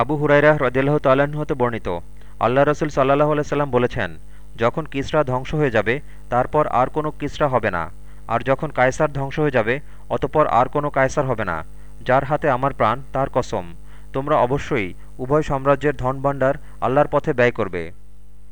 আবু হুরাইরা হ্রদিল্লাহ তাল্লাহ্ন হতে বর্ণিত। আল্লাহ রসুল সাল্লাহ আলাইসাল্লাম বলেছেন, যখন কিসরা ধ্বংস হয়ে যাবে, তারপর আর কোনো কিসরা হবে না। আর যখন কায়সার ধ্বংস হয়ে যাবে, অতপর আর কোনো কায়সার হবে না। যার হাতে আমার প্রাণ, তার কসম। তোমরা অবশ্যই উভয় সাম্রাজ্যের ধনভাণ্ডার আল্লাহর পথে ব্যয় করবে।